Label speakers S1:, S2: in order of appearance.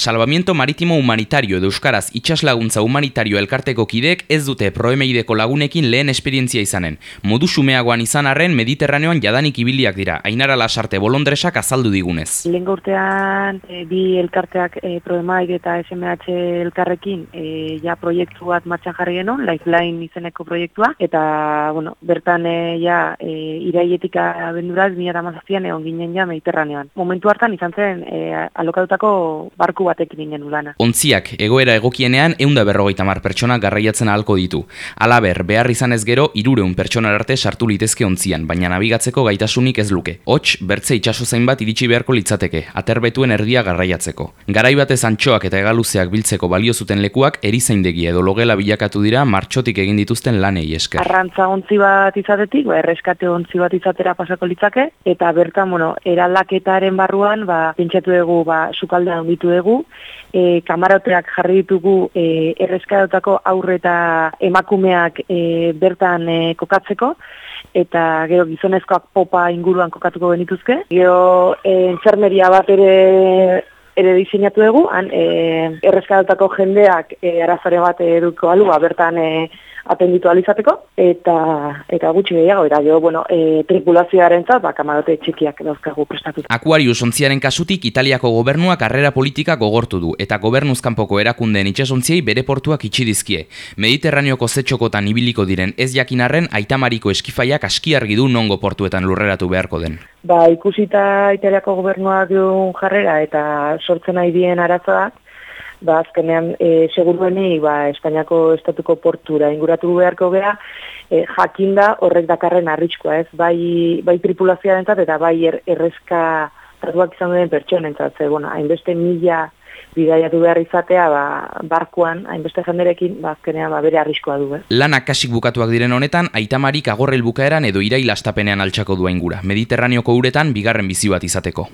S1: Salvamiento Maritimo Humanitario edo Euskaraz itxaslaguntza humanitario elkarteko kideek ez dute proemeideko lagunekin lehen esperientzia izanen. Modu sumeagoan izan arren Mediterraneoan jadanik ibiliak dira, ainara lasarte bolondresak azaldu digunez.
S2: Lehen urtean e, bi elkarteak e, proemaik eta SMH elkarrekin e, ja proiektu bat martxan jarri genuen, Lifeline izeneko proiektua, eta bueno, bertan e, ja e, iraietik abenduraz, mila damazazien egon ginen ja Mediterranean. Momentu hartan izan zen e, alokatutako barku batekin ingen ulana.
S1: Ontziak, egoera egokienean eunda berrogeita mar pertsona garraiatzen ahalko ditu. Alaber, behar izan ez gero, irureun pertsona arte sartu litezke ontzian, baina nabigatzeko gaitasunik ez luke. Hots, bertze itxaso zain bat iritsi beharko litzateke, aterbetuen erdia garraiatzeko. Garai batez antxoak eta egaluzeak biltzeko balio zuten lekuak erizaindegi edo logela bilakatu dira martxotik egin dituzten lanei esker.
S2: Arrantza ontzi bat izatetik, ba, erreskate ontzi bat izatera pasako litzake, eta bertan, bueno, eraldaketaren barruan, ba, pentsatu dugu, ba, sukaldean ditu dugu, e, kamaroteak jarri ditugu e, erreskadotako aurre eta emakumeak e, bertan e, kokatzeko, eta gero gizonezkoak popa inguruan kokatuko benituzke. Gero e, enfermeria bat ere ere diseinatu dugu, han e, erreskadotako jendeak e, arazare bat eduko alu, bertan e, atenditu alizateko, eta eta gutxi gehiago, eta jo, bueno, e, tripulazioaren zat, ba, kamarote txikiak dauzkagu prestatu.
S1: Aquarius ontziaren kasutik Italiako gobernuak karrera politika gogortu du, eta gobernuzkanpoko erakundeen itxasontziei bere portuak itxi dizkie. Mediterraneoko zetxokotan ibiliko diren ez jakinarren aitamariko eskifaiak aski argi du nongo portuetan lurreratu beharko den.
S2: Ba, ikusita Italiako gobernuak duen jarrera eta sortzen nahi dien arazoak, ba, azkenean e, segurueni ba, Espainiako estatuko portura inguratu beharko gea, e, jakinda horrek dakarren arriskoa, ez? Bai, bai tripulazioa eta bai er, errezka tatuak izan duen pertsonentzat, ze, bueno, hainbeste mila bidaiatu behar izatea ba, barkuan, hainbeste jenderekin, ba, azkenean ba, bere arriskoa du. Eh?
S1: Lanak kasik bukatuak diren honetan, aitamarik agorrel bukaeran edo irail astapenean altxako dua ingura. Mediterraneoko uretan bigarren bizi bat izateko.